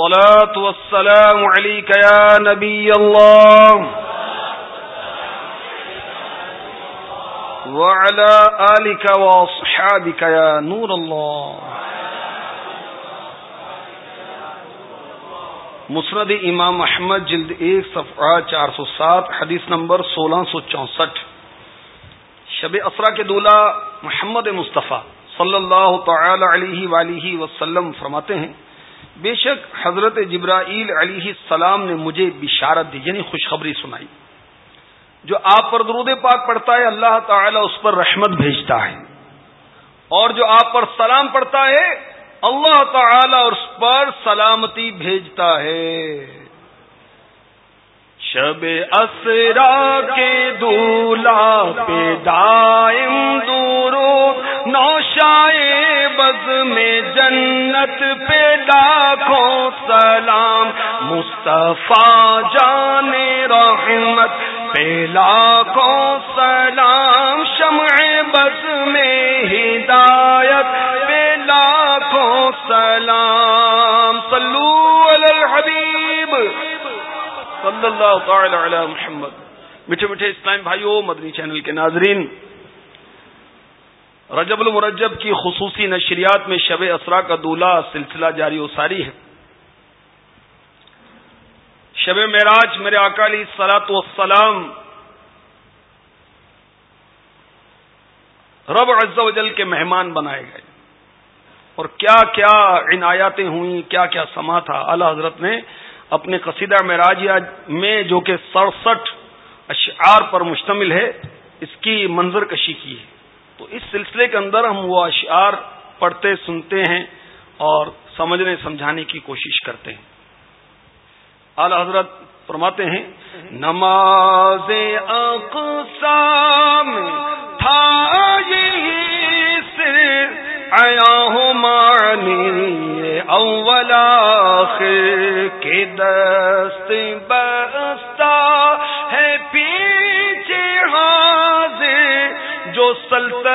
الصلاة والسلام عليك يا نبي الله. وعلى آلك وصحابك يا نور الله. مسرد امام احمد جلد ایک صفحہ چار سو سات، حدیث نمبر سولہ سو چونسٹھ. شب اسرا کے دولہ محمد مصطفیٰ صلی اللہ تعالی علیہ وآلہ وسلم فرماتے ہیں بے شک حضرت جبرائیل علیہ السلام نے مجھے بشارت دی یعنی خوشخبری سنائی۔ جو آپ پر درود پاک پڑتا ہے، اللہ تعالی اس پر رحمت بھیجتا ہے۔ اور جو آپ پر سلام پڑتا ہے، اللہ تعالی اس پر سلامتی بھیجتا ہے۔ شب اسرا کے دولا پہ دائم دورو نوشائے بز میں جنت پہ لاکھوں سلام، مصطفیٰ جان رحمت پہ لاکھوں سلام، شمع بز میں ہدایت پہ لاکھوں سلام۔ صلو علی الحبیب۔ صلی اللہ تعالی علی محمد۔ میٹھے میٹھے اسلام بھائیوں مدنی چینل کے ناظرین رجب المرجب کی خصوصی نشریات میں شب اسرا کا دولہ سلسلہ جاری و ساری ہے۔ شب معراج میرے اکالی سلاط وسلام رب عز و جل کے مہمان بنائے گئے۔ اور کیا کیا عنایاتیں ہوئیں، کیا کیا سما تھا، اعلی حضرت نے اپنے قصیدہ معراجیہ میں جو کہ سڑسٹھ اشعار پر مشتمل ہے، اس کی منظر کشی کی ہے۔ تو اس سلسلے کے اندر ہم وہ اشعار پڑھتے، سنتے ہیں اور سمجھنے، سمجھانے کی کوشش کرتے ہیں۔ اعلی حضرت فرماتے ہیں، نماز اقسام تھا آیا ہوں مانی اولا کے دست بستا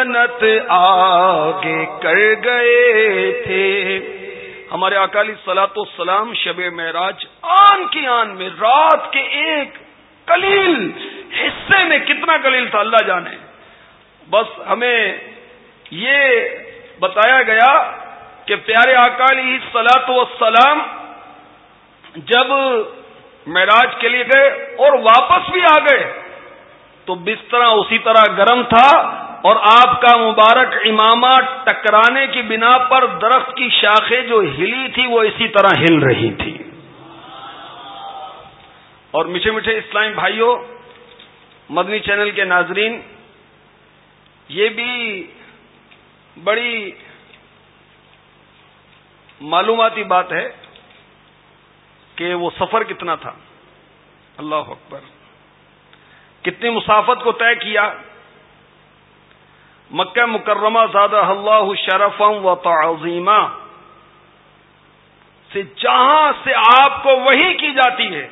سلطنت آگے کر گئے تھے۔ ہمارے اکالی سلاط سلام شب معراج آن کی آن میں رات کے ایک کلیل حصے میں کتنا کلیل تھا اللہ جانے۔ بس ہمیں یہ بتایا گیا کہ پیارے اکالی سلاط و سلام جب معراج کے لیے گئے اور واپس بھی آ گئے تو بستر اسی طرح گرم تھا اور آپ کا مبارک امامہ ٹکرانے کی بنا پر درخت کی شاخیں جو ہلی تھی وہ اسی طرح ہل رہی تھی۔ اور میٹھے میٹھے اسلام بھائیوں مدنی چینل کے ناظرین، یہ بھی بڑی معلوماتی بات ہے کہ وہ سفر کتنا تھا۔ اللہ اکبر۔ کتنی مسافت کو طے کیا۔ مکہ مکرمہ زادہ اللہ شرفم و تعظیمہ سے جہاں سے آپ کو وہی کی جاتی ہے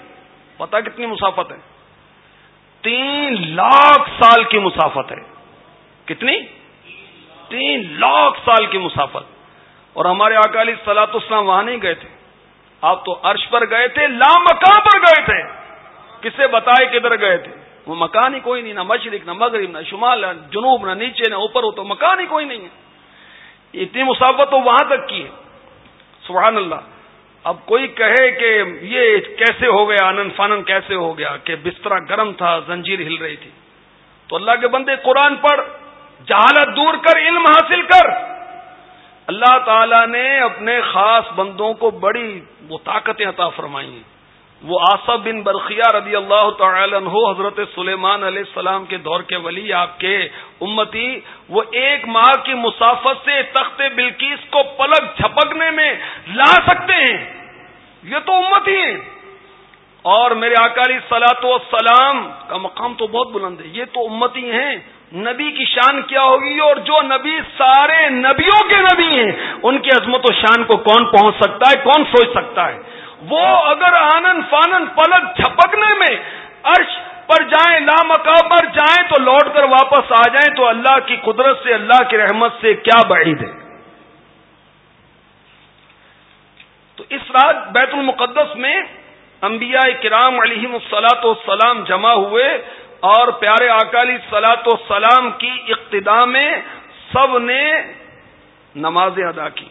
پتا کتنی مسافت ہے؟ تین لاکھ سال کی مسافت ہے۔ کتنی؟ تین لاکھ سال کی مسافت۔ اور ہمارے اکالی سلاط اسلام وہاں نہیں گئے تھے۔ آپ تو عرش پر گئے تھے لامکان پر گئے تھے۔ کسے بتائے کدھر گئے تھے؟ وہ مکان ہی کوئی نہیں، نہ مشرق، نہ مغرب، نہ شمال، نہ جنوب، نہ نیچے، نہ اوپر ہو تو مکان ہی کوئی نہیں ہے۔ اتنی مسافت تو وہاں تک کی ہے۔ سبحان اللہ۔ اب کوئی کہے کہ یہ کیسے ہو گیا آنند فانند کیسے ہو گیا، کہ بستر گرم تھا، زنجیر ہل رہی تھی۔ تو اللہ کے بندے قرآن پڑھ، جہالت دور کر، علم حاصل کر۔ اللہ تعالی نے اپنے خاص بندوں کو بڑی وہ طاقتیں عطا فرمائی ہیں۔ وہ آصف بن برقیہ رضی اللہ تعالی عنہ حضرت سلیمان علیہ السلام کے دور کے ولی، آپ کے امتی، وہ ایک ماہ کی مسافت سے تخت بلکیس کو پلک جھپکنے میں لا سکتے ہیں۔ یہ تو امت ہی ہے اور میرے اکالی سلاط و سلام کا مقام تو بہت بلند ہے۔ یہ تو امتی ہیں۔ نبی کی شان کیا ہوگی اور جو نبی، سارے نبیوں کے نبی ہیں۔ ان کی عظمت و شان کو کون پہنچ سکتا ہے، کون سوچ سکتا ہے؟ وہ اگر آنند فانن پلک جھپکنے میں عرش پر جائیں لامکابر جائیں تو لوٹ کر واپس آ جائیں تو اللہ کی قدرت سے، اللہ کی رحمت سے کیا بعید ہے؟ تو اس رات بیت المقدس میں انبیاء کرام علیہ السلاط والسلام جمع ہوئے اور پیارے اکالی سلاط و سلام کی اقتدا میں سب نے نمازیں ادا کی۔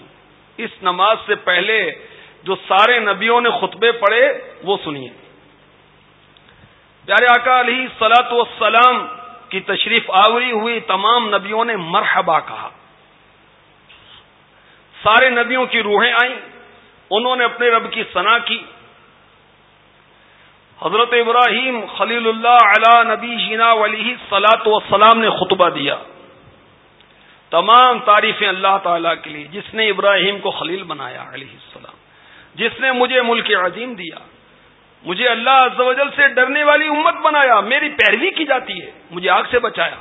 اس نماز سے پہلے جو سارے نبیوں نے خطبے پڑھے وہ سنیے۔ پیارے آقا علیہ سلاط والسلام کی تشریف آوری ہوئی تمام نبیوں نے مرحبا کہا۔ سارے نبیوں کی روحیں آئیں، انہوں نے اپنے رب کی صنا کی۔ حضرت ابراہیم خلیل اللہ علی نبی جینا ولی سلاۃ وسلام نے خطبہ دیا۔ تمام تعریفیں اللہ تعالی کے لیے، جس نے ابراہیم کو خلیل بنایا علیہ السلام۔ جس نے مجھے ملک عظیم دیا، مجھے اللہ عز و جل سے ڈرنے والی امت بنایا، میری پیروی کی جاتی ہے، مجھے آگ سے بچایا،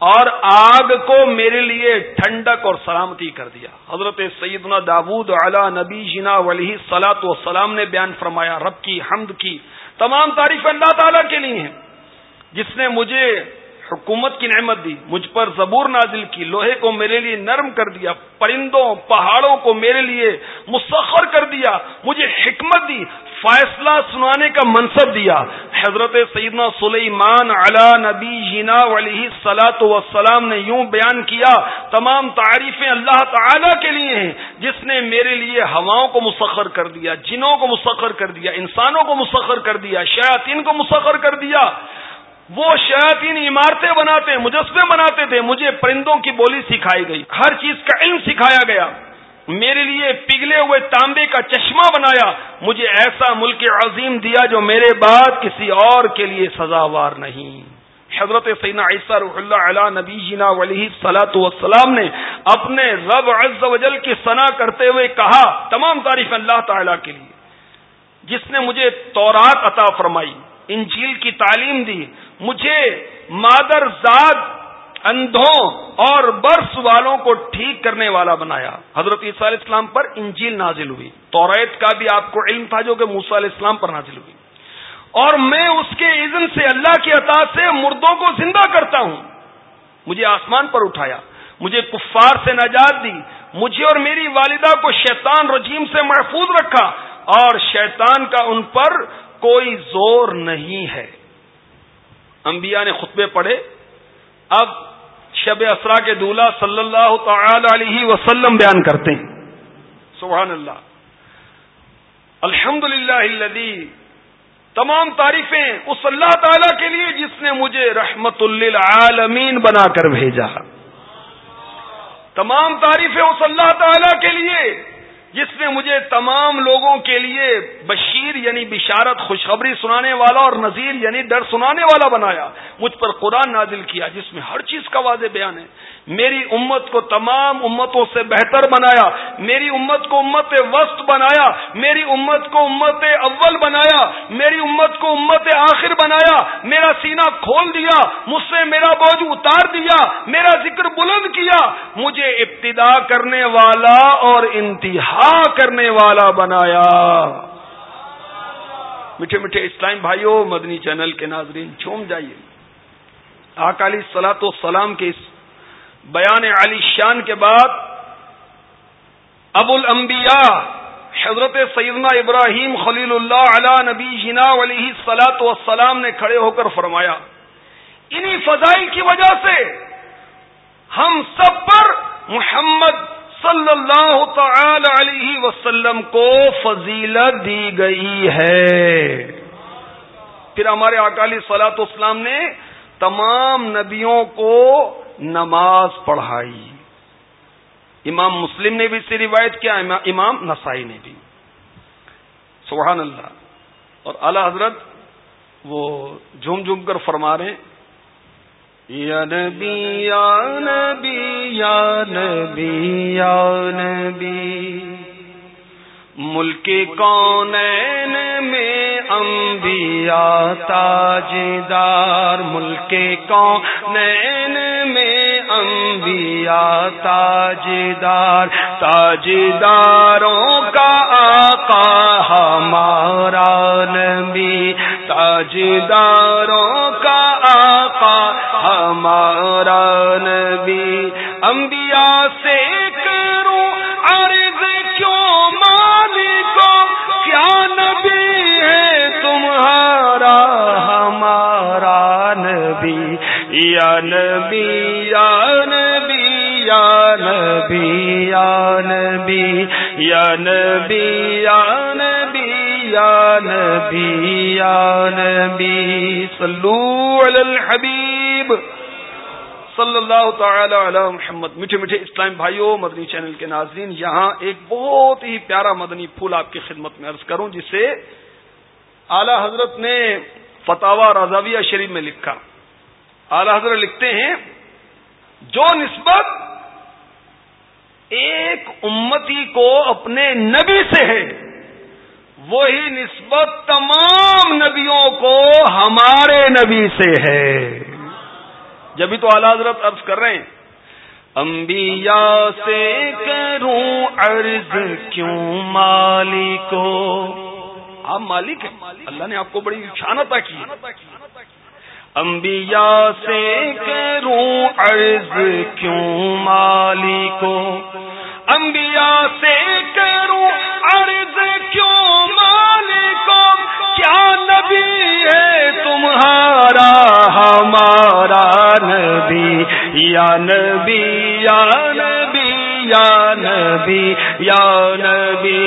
اور آگ کو میرے لیے ٹھنڈک اور سلامتی کر دیا۔ حضرت سیدنا داود علی نبی جنا ولی سلاۃ وسلام نے بیان فرمایا، رب کی حمد کی تمام تعریف اللہ تعالی کے لیے ہیں۔ جس نے مجھے حکومت کی نعمت دی، مجھ پر زبور نازل کی، لوہے کو میرے لیے نرم کر دیا، پرندوں، پہاڑوں کو میرے لیے مسخر کر دیا، مجھے حکمت دی، فیصلہ سنانے کا منصب دیا۔ حضرت سیدنا سلیمان علا نبی جینا علیہ سلاۃ وسلام نے یوں بیان کیا، تمام تعریفیں اللہ تعالی کے لیے ہیں، جس نے میرے لیے ہواؤں کو مسخر کر دیا، جنوں کو مسخر کر دیا، انسانوں کو مسخر کر دیا، شیاطین کو مسخر کر دیا۔ وہ شیاطین عمارتیں بناتے مجسمے بناتے تھے، مجھے پرندوں کی بولی سکھائی گئی۔ ہر چیز کا علم سکھایا گیا۔ میرے لیے پگھلے ہوئے تانبے کا چشمہ بنایا۔ مجھے ایسا ملک عظیم دیا جو میرے بعد کسی اور کے لیے سزاوار نہیں۔ حضرت سینا عیسیٰ رح اللہ علیہ نبی جینا ولی سلاۃ والسلام نے اپنے رب عز و جل کی ثنا کرتے ہوئے کہا، تمام تعریف اللہ تعالی کے لیے، جس نے مجھے تورات عطا فرمائی۔ انجیل کی تعلیم دی۔ مجھے مادر زاد اندھوں اور برس والوں کو ٹھیک کرنے والا بنایا۔ حضرت عیسیٰ علیہ السلام پر انجیل نازل ہوئی۔ توریت کا بھی آپ کو علم تھا جو کہ موسا علیہ السلام پر نازل ہوئی۔ اور میں اس کے عزن سے اللہ کی عطا سے مردوں کو زندہ کرتا ہوں۔ مجھے آسمان پر اٹھایا۔ مجھے کفار سے نجات دی۔ مجھے اور میری والدہ کو شیطان رجیم سے محفوظ رکھا۔ اور شیطان کا ان پر کوئی زور نہیں ہے۔ انبیاء نے خطبے پڑھے۔ اب شب اسرا کے دولہ صلی اللہ تعالی علیہ وسلم بیان کرتے ہیں۔ سبحان اللہ۔ الحمد للہ تمام تعریفیں اس اللہ تعالی کے لیے جس نے مجھے رحمت للعالمین بنا کر بھیجا۔ تمام تعریفیں اس اللہ تعالی کے لیے جس نے مجھے تمام لوگوں کے لیے بشیر یعنی بشارت، خوشخبری سنانے والا اور نذیر یعنی ڈر سنانے والا بنایا، مجھ پر قرآن نازل کیا، جس میں ہر چیز کا واضح بیان ہے۔ میری امت کو تمام امتوں سے بہتر بنایا، میری امت کو امت وسط بنایا، میری امت کو امت اول بنایا، میری امت کو امت آخر بنایا، میرا سینہ کھول دیا، مجھ سے میرا بوجھ اتار دیا، میرا ذکر بلند کیا۔ مجھے ابتدا کرنے والا اور انتہا کرنے والا بنایا۔ میٹھے میٹھے اسلام بھائیوں مدنی چینل کے ناظرین، چھوم جائیے۔ اکالی سلاط و سلام کے اس بیان علی شان کے بعد ابو الانبیاء حضرت سیدنا ابراہیم خلیل اللہ علی نبی جنا علیہ سلاۃ وسلام نے کھڑے ہو کر فرمایا، انہی فضائل کی وجہ سے ہم سب پر محمد صلی اللہ تعالی علیہ وسلم کو فضیلت دی گئی ہے۔ پھر ہمارے اکالی سلاط اسلام نے تمام نبیوں کو نماز پڑھائی۔ امام مسلم نے بھی اس سے روایت کیا، امام نسائی نے بھی۔ سبحان اللہ۔ اور اعلی حضرت وہ جھوم جھوم کر فرما رہے یا نبی یا نبی یا نبی یا نبی۔ ملک کون میں انبیاء تاجدار ملک کون نین میں انبیاء تاجدار تاجداروں کا آقا ہمارا نبی تاجدار یا نبی یا نبی یا نبی یا نبی یا نبی یا نبی یا نبی یا نبی. صلو علی الحبیب. صلی اللہ تعالی علی محمد. میٹھے میٹھے اسلام بھائیوں، مدنی چینل کے ناظرین، یہاں ایک بہت ہی پیارا مدنی پھول آپ کی خدمت میں عرض کروں، جسے اعلی حضرت نے فتح رضاویہ شریف میں لکھا۔ اعلی حضرت لکھتے ہیں، جو نسبت ایک امتی کو اپنے نبی سے ہے، وہی نسبت تمام نبیوں کو ہمارے نبی سے ہے۔ جبھی تو اعلی حضرت عرض کر رہے ہیں، انبیاء سے کروں عرض کیوں مالکو؟ آپ مالک ہیں، اللہ نے آپ کو بڑی شانتا کی انبیاء سے کروں عرض کیوں مالکو انبیاء سے کروں عرض کیوں مالکو کیا نبی ہے تمہارا، ہمارا نبی؟ یا نبی یا نبی یا نبی یا نبی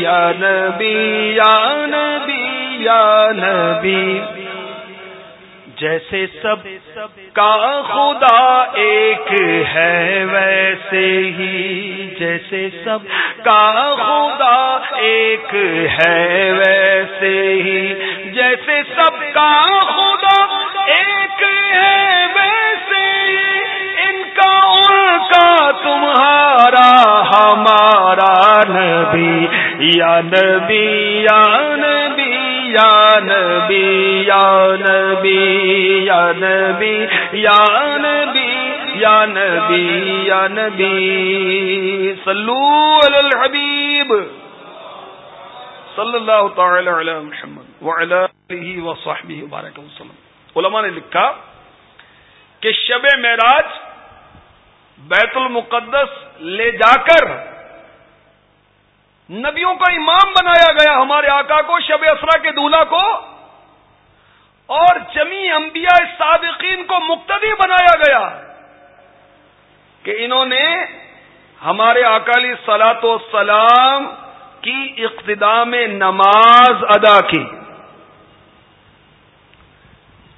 یا نبی یا نبی یا نبی؟ جیسے سب کا خدا ایک ہے، ویسے ہی جیسے سب کا خدا ایک ہے، ویسے ہی جیسے سب کا خدا ایک ہے، ویسے ہی ان کا ان کا تمہارا، ہمارا نبی، یا نبی یا نبی۔ یا نبی یا نبی یا نبی یا نبی یا نبی یا نبی. صلو علی الحبیب. صلی اللہ تعالی علی محمد وعلی آلہ وصحبہ بارک وسلم. علماء نے لکھا کہ شب معراج بیت المقدس لے جا کر نبیوں کا امام بنایا گیا ہمارے آقا کو، شب اسرا کے دولہا کو، اور جمی انبیاء صادقین کو مقتدی بنایا گیا کہ انہوں نے ہمارے اکالی سلاط و سلام کی اقتدام نماز ادا کی۔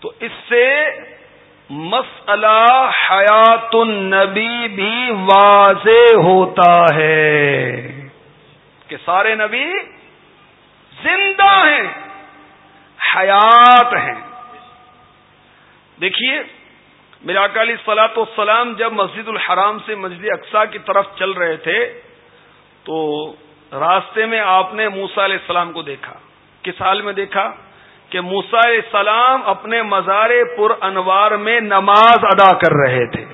تو اس سے مسئلہ حیات النبی بھی واضح ہوتا ہے۔ کہ سارے نبی زندہ ہیں، حیات ہیں۔ دیکھیے میرے اکالی سلاط والسلام جب مسجد الحرام سے مسجد اقسا کی طرف چل رہے تھے، تو راستے میں آپ نے موسا علیہ السلام کو دیکھا۔ کس حال میں دیکھا؟ کہ موسا علیہ السلام اپنے مزار پر انوار میں نماز ادا کر رہے تھے۔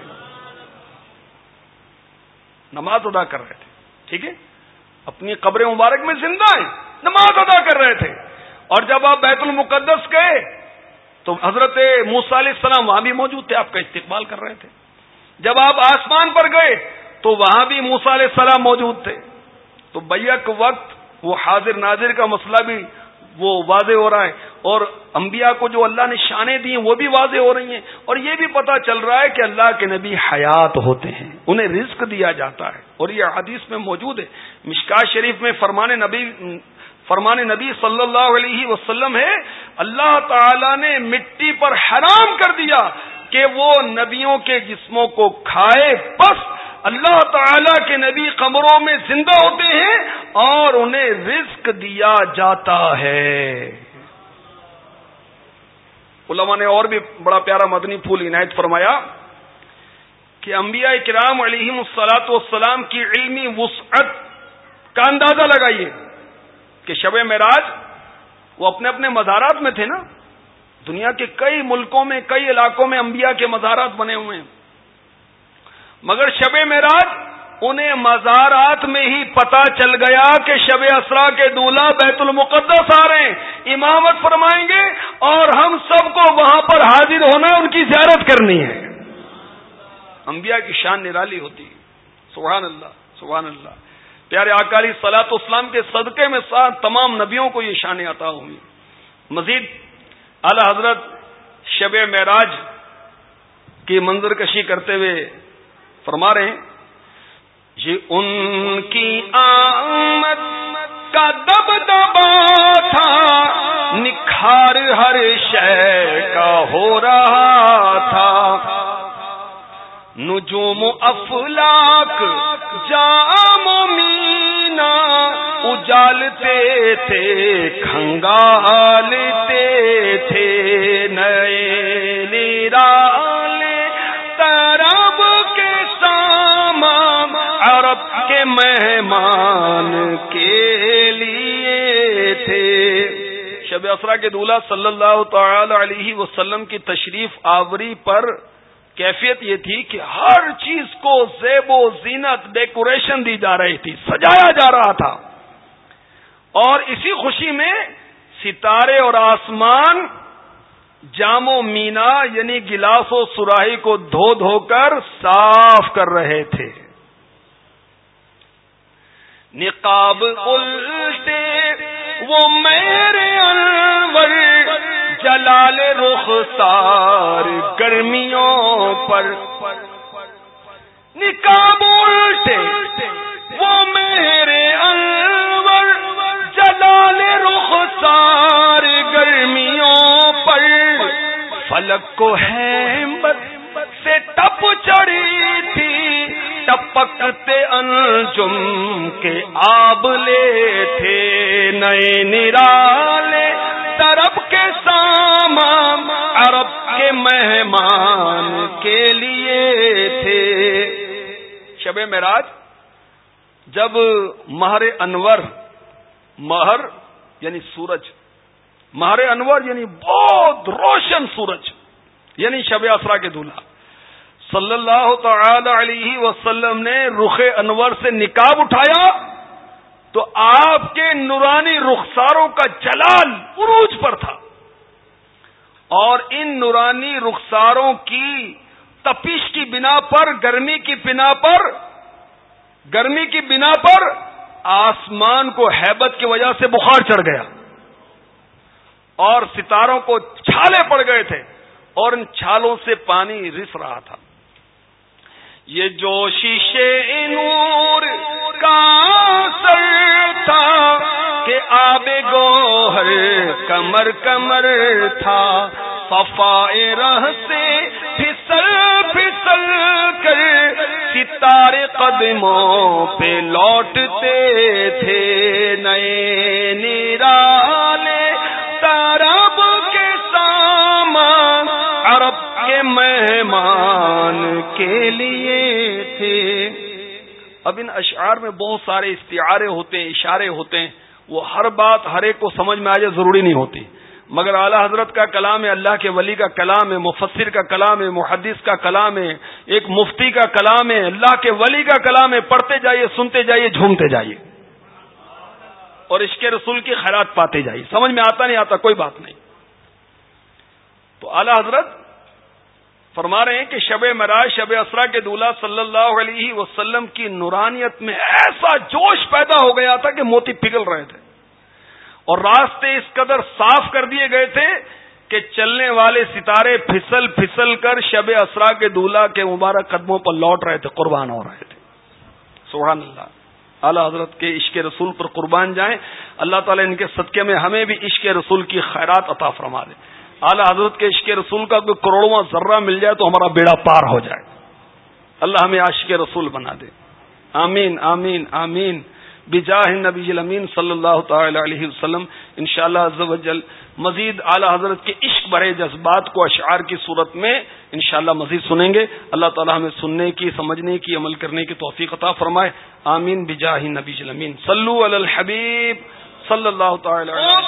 نماز ادا کر رہے تھے۔ ٹھیک ہے؟ اپنی قبر مبارک میں زندہ ہیں، نماز ادا کر رہے تھے۔ اور جب آپ بیت المقدس گئے، تو حضرت موسا علیہ السلام وہاں بھی موجود تھے، آپ کا استقبال کر رہے تھے۔ جب آپ آسمان پر گئے، تو وہاں بھی موسا علیہ السلام موجود تھے۔ تو بیک وقت وہ حاضر ناظر کا مسئلہ بھی وہ واضح ہو رہا ہے اور انبیاء کو جو اللہ نے شانے دی ہیں وہ بھی واضح ہو رہی ہیں اور یہ بھی پتا چل رہا ہے کہ اللہ کے نبی حیات ہوتے ہیں انہیں رزق دیا جاتا ہے اور یہ حدیث میں موجود ہے مشکا شریف میں فرمان نبی فرمان نبی صلی اللہ علیہ وسلم ہے اللہ تعالی نے مٹی پر حرام کر دیا کہ وہ نبیوں کے جسموں کو کھائے، بس اللہ تعالی کے نبی قبروں میں زندہ ہوتے ہیں اور انہیں رزق دیا جاتا ہے۔ علماء نے اور بھی بڑا پیارا مدنی پھول عنایت فرمایا کہ انبیاء کرام علیہ السلاط والسلام کی علمی وسعت کا اندازہ لگائیے کہ شب معراج وہ اپنے اپنے مزارات میں تھے نا؟ دنیا کے کئی ملکوں میں، کئی علاقوں میں انبیاء کے مزارات بنے ہوئے ہیں۔ مگر شب معراج انہیں مزارات میں ہی پتا چل گیا کہ شب اسرا کے دولہ بیت المقدس آ رہے ہیں۔ امامت فرمائیں گے اور ہم سب کو وہاں پر حاضر ہونا ان کی زیارت کرنی ہے۔ انبیاء کی شان نرالی ہوتی ہے۔ سبحان اللہ سبحان اللہ۔ پیارے اکالی سلاط اسلام کے صدقے میں ساتھ تمام نبیوں کو یہ شانیں عطا ہوئی۔ مزید اعلی حضرت شب معراج کی منظر کشی کرتے ہوئے فرما رہے ہیں، یہ ان کی آمد کا دب دبا تھا، نکھار ہر شے کا ہو رہا تھا۔ نجوم افلاک، جام مینا اجالتے تھے کھنگالتے تھے نئے نیرالے ترب کے سامان عرب کے مہمان کے لیے تھے شب اسرا کے دولہ صلی اللہ تعالی علیہ وسلم کی تشریف آوری پر کیفیت یہ تھی کہ ہر چیز کو زیب و زینت ڈیکوریشن دی جا رہی تھی سجایا جا رہا تھا اور اسی خوشی میں ستارے اور آسمان جام و مینا یعنی گلاس و سراہی کو دھو دھو کر صاف کر رہے تھے۔ نقاب الٹے، وہ میرے انور، جلال رخ سار گرمیوں پر۔ نکاب فلک کو ہے سے ٹپ چڑی تھی، ٹپکتے انجم کے آبلے تھے نئے نرالے طرف کے سامان عرب کے مہمان کے لیے تھے۔ شب معراج، جب مہر انور، مہر یعنی سورج مہر انور یعنی بہت روشن سورج یعنی شب اسرا کے دلہا صلی اللہ تعالی علیہ وسلم نے رخ انور سے نکاب اٹھایا، تو آپ کے نورانی رخساروں کا جلال عروج پر تھا۔ اور ان نورانی رخساروں کی تپش کی بنا پر، گرمی کی بنا پر، گرمی کی بنا پر آسمان کو ہیبت کی وجہ سے بخار چڑھ گیا۔ اور ستاروں کو چھالے پڑ گئے تھے اور ان چھالوں سے پانی رس رہا تھا۔ یہ جو شیشے نور کا سر تھا کہ آب گوہر کمر کمر تھا صفائے رہ سے پھسل پھسل کر ستارے قدموں پہ لوٹتے تھے، نئے نیرالے مہمان کے لیے تھے۔ اب ان اشعار میں بہت سارے استعارے ہوتے ہیں، اشارے ہوتے ہیں۔ وہ ہر بات ہر ایک کو سمجھ میں آ جائے ضروری نہیں ہوتی۔ مگر اعلی حضرت کا کلام ہے، اللہ کے ولی کا کلام ہے، مفسر کا کلام ہے، محدث کا کلام ہے، ایک مفتی کا کلام ہے۔ اللہ کے ولی کا کلام ہے، پڑھتے جائیے، سنتے جائیے، جھومتے جائیے۔ اور عشق رسول کی خیرات پاتے جائیے۔ سمجھ میں آتا نہیں آتا، کوئی بات نہیں۔ تو اعلی حضرت فرما رہے ہیں کہ شب مراج شب اسرا کے دولہ صلی اللہ علیہ وسلم کی نورانیت میں ایسا جوش پیدا ہو گیا تھا کہ موتی پگھل رہے تھے۔ اور راستے اس قدر صاف کر دیے گئے تھے کہ چلنے والے ستارے پھسل پھسل کر شب اسرا کے دولہ کے مبارک قدموں پر لوٹ رہے تھے، قربان ہو رہے تھے۔ سبحان اللہ۔ اعلی حضرت کے عشق رسول پر قربان جائیں، اللہ تعالیٰ ان کے صدقے میں ہمیں بھی عشق رسول کی خیرات عطا فرما دے۔ اعلی حضرت کے عشق رسول کا کوئی کروڑواں ذرہ مل جائے تو ہمارا بیڑا پار ہو جائے۔ اللہ ہمیں عاشق رسول بنا دے۔ آمین آمین آمین۔ بجاہ نبی الامین صلی اللہ تعالی علیہ وسلم ان شاء اللہ مزید اعلی حضرت کے عشق بڑے جذبات کو اشعار کی صورت میں انشاءاللہ مزید سنیں گے۔ اللہ تعالی ہمیں سننے کی، سمجھنے کی، عمل کرنے کی توفیق عطا فرمائے۔ آمین، بجاہ نبی الامین۔ صلو علی الحبیب صلی اللہ تعالی علیہ